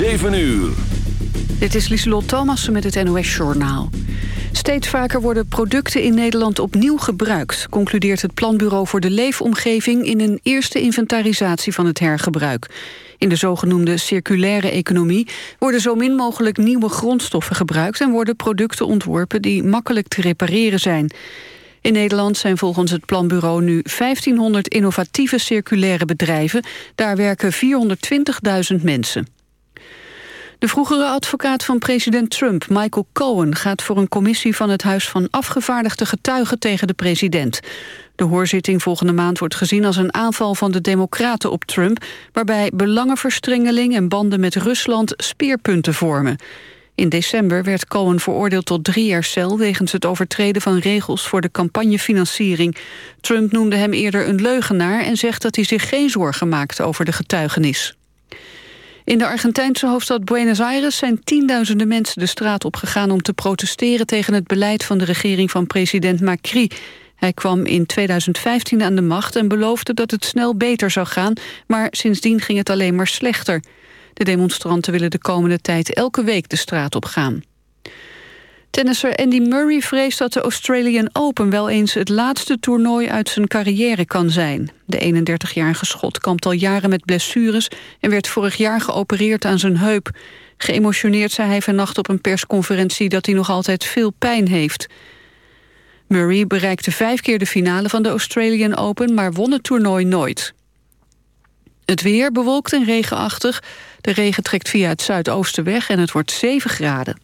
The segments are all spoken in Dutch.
7 uur. Dit is Lieselot Thomassen met het NOS-journaal. Steeds vaker worden producten in Nederland opnieuw gebruikt... concludeert het Planbureau voor de Leefomgeving... in een eerste inventarisatie van het hergebruik. In de zogenoemde circulaire economie... worden zo min mogelijk nieuwe grondstoffen gebruikt... en worden producten ontworpen die makkelijk te repareren zijn. In Nederland zijn volgens het Planbureau nu 1500 innovatieve circulaire bedrijven. Daar werken 420.000 mensen. De vroegere advocaat van president Trump, Michael Cohen... gaat voor een commissie van het Huis van Afgevaardigde Getuigen tegen de president. De hoorzitting volgende maand wordt gezien als een aanval van de democraten op Trump... waarbij belangenverstrengeling en banden met Rusland speerpunten vormen. In december werd Cohen veroordeeld tot drie jaar cel... wegens het overtreden van regels voor de campagnefinanciering. Trump noemde hem eerder een leugenaar... en zegt dat hij zich geen zorgen maakt over de getuigenis. In de Argentijnse hoofdstad Buenos Aires zijn tienduizenden mensen de straat opgegaan om te protesteren tegen het beleid van de regering van president Macri. Hij kwam in 2015 aan de macht en beloofde dat het snel beter zou gaan, maar sindsdien ging het alleen maar slechter. De demonstranten willen de komende tijd elke week de straat op gaan. Tennisser Andy Murray vreest dat de Australian Open wel eens het laatste toernooi uit zijn carrière kan zijn. De 31-jarige schot kampt al jaren met blessures en werd vorig jaar geopereerd aan zijn heup. Geëmotioneerd zei hij vannacht op een persconferentie dat hij nog altijd veel pijn heeft. Murray bereikte vijf keer de finale van de Australian Open, maar won het toernooi nooit. Het weer bewolkt en regenachtig. De regen trekt via het zuidoosten weg en het wordt 7 graden.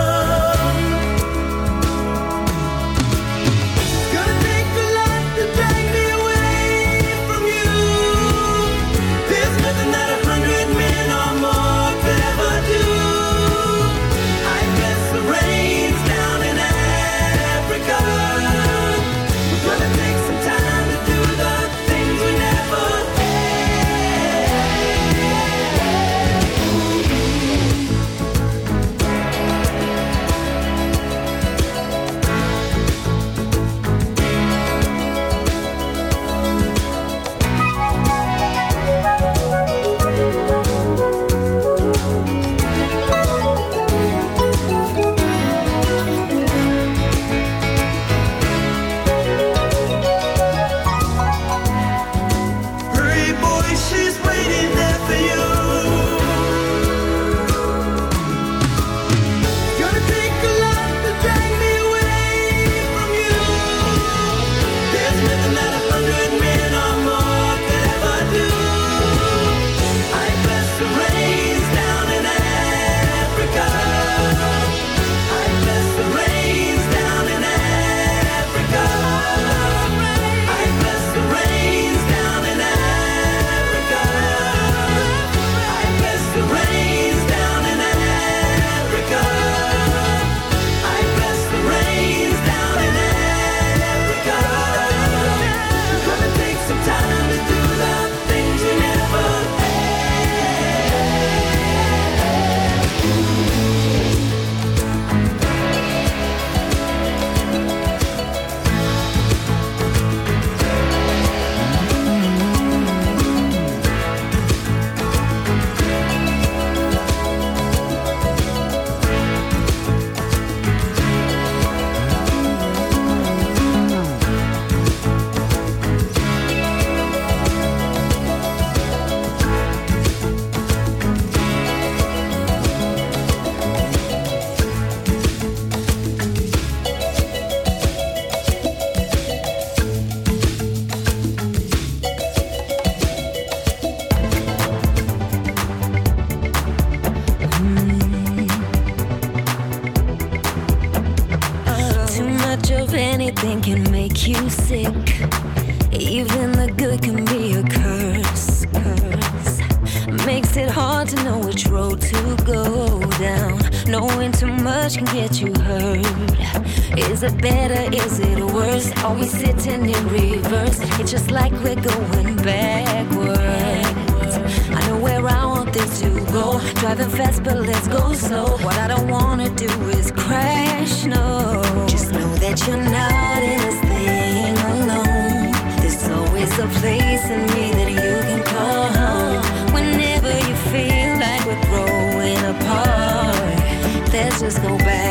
go back.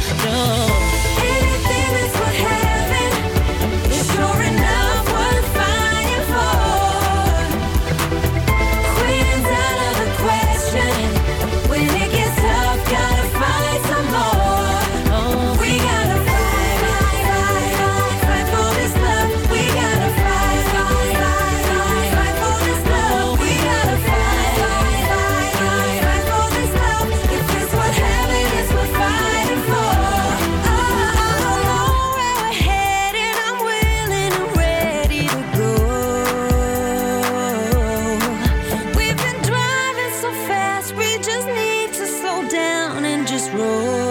we just need to slow down and just roll.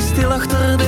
stil achter de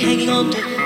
hanging on to.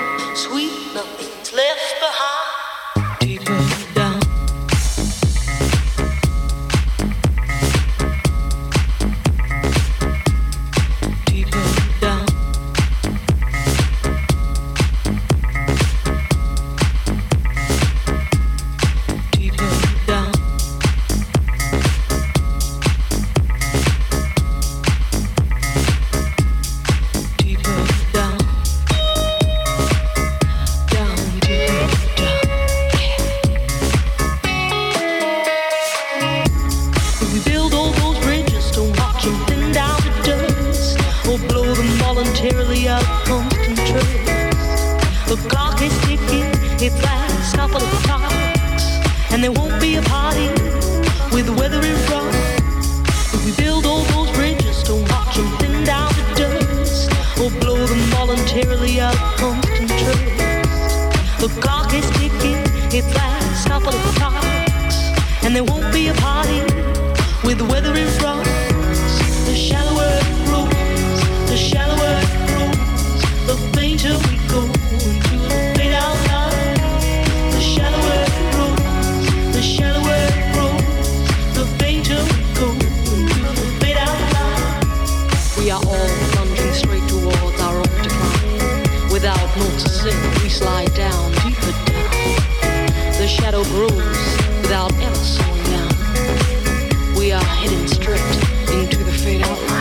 We are heading straight into the fade out.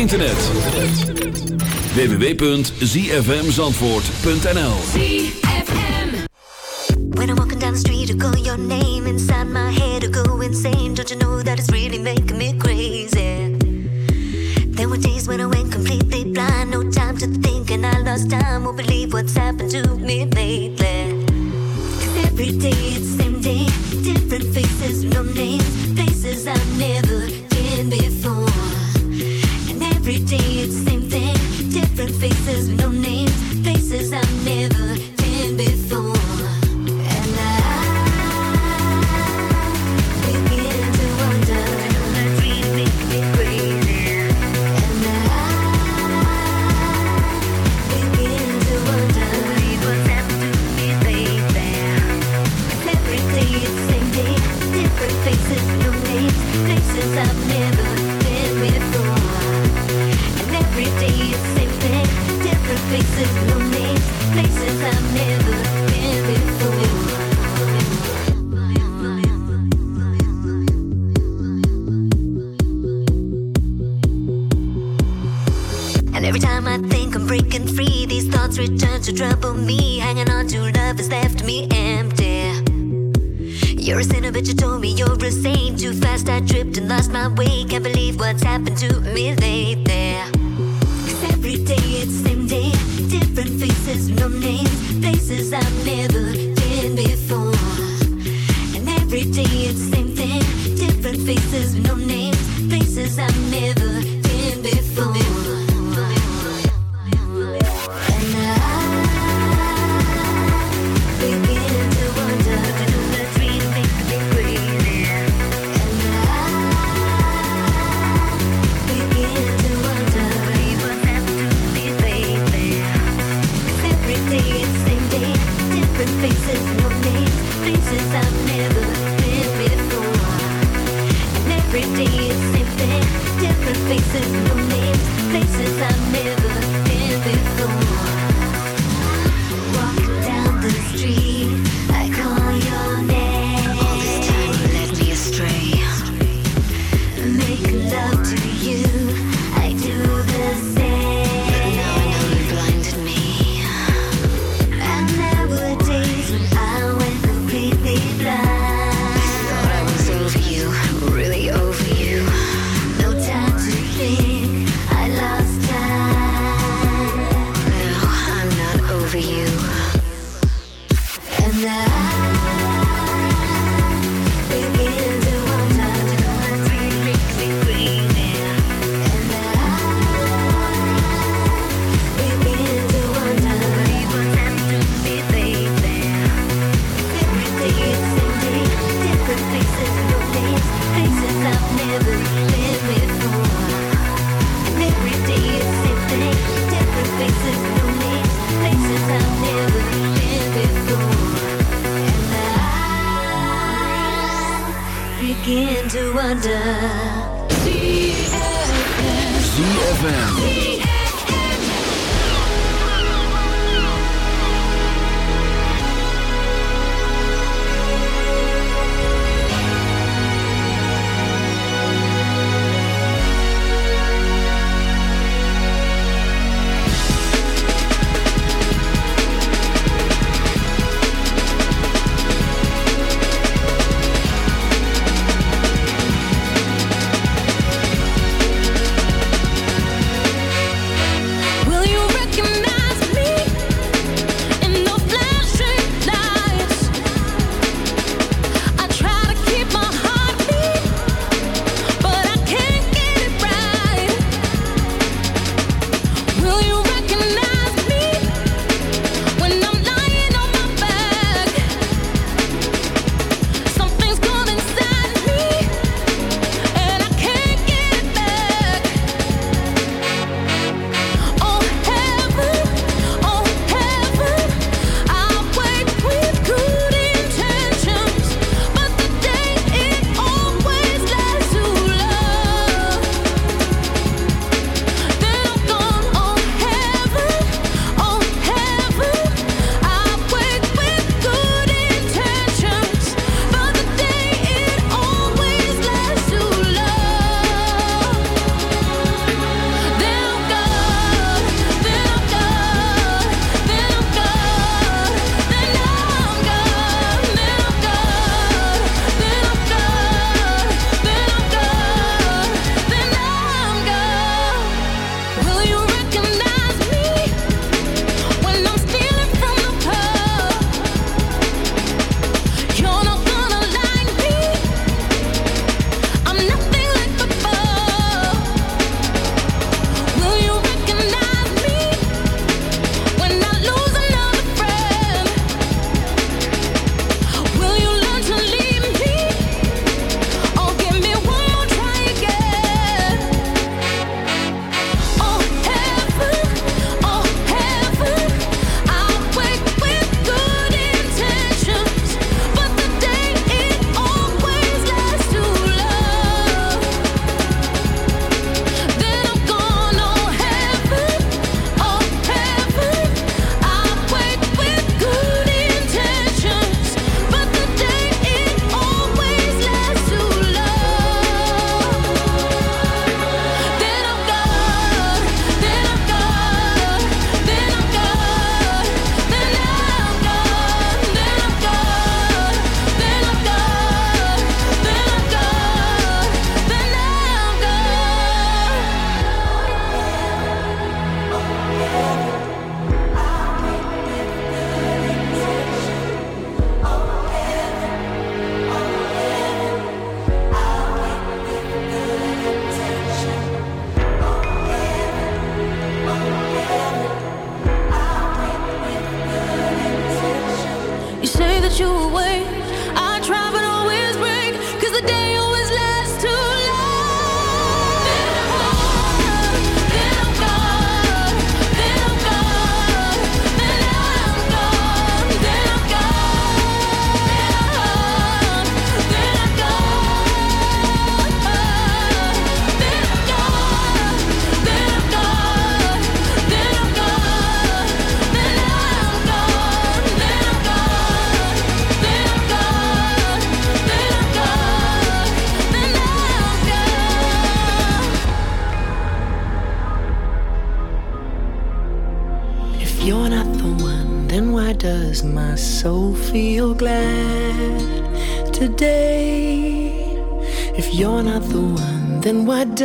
internet. www.zfmzandvoort.nl When I'm walking down the street, I call your name inside my head, I go insane. Don't you know that it's really making me crazy? There were days when I went completely blind, no time to think, and I lost time. Won't believe what's happened to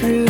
through.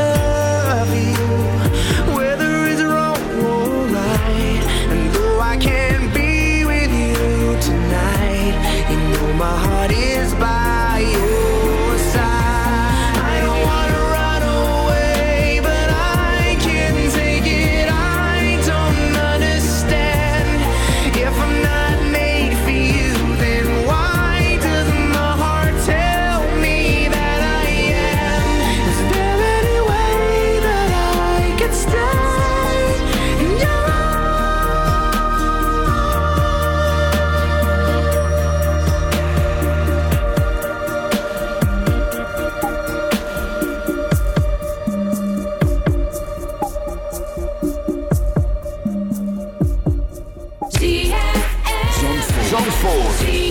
forward.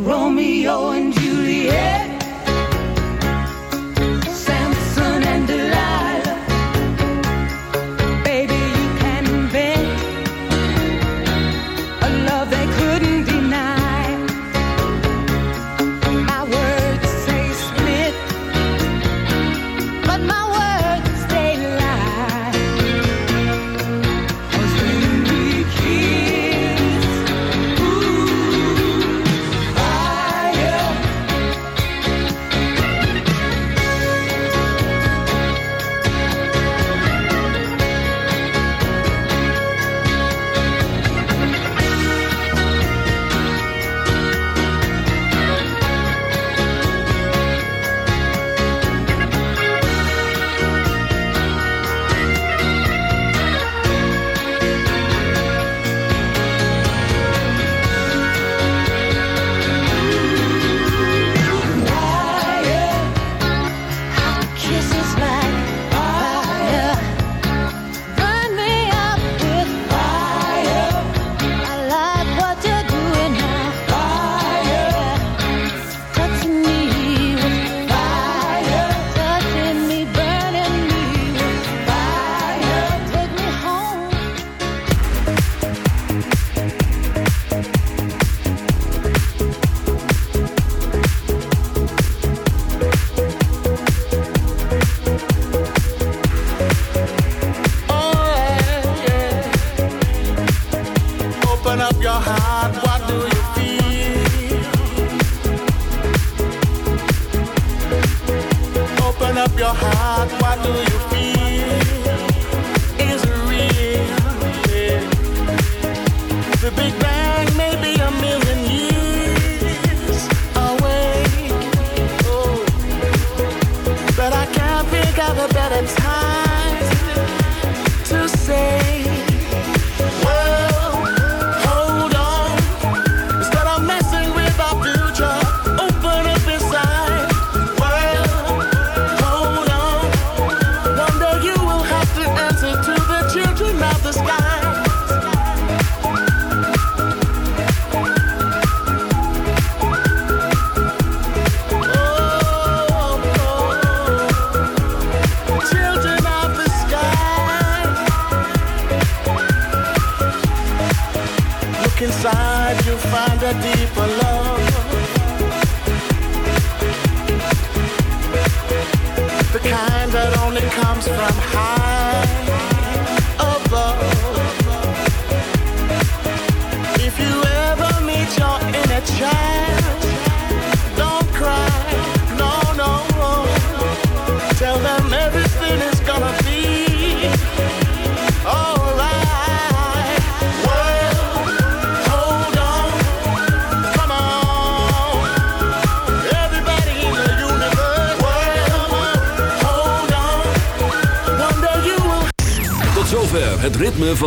Romeo and Juliet. your heart, what do you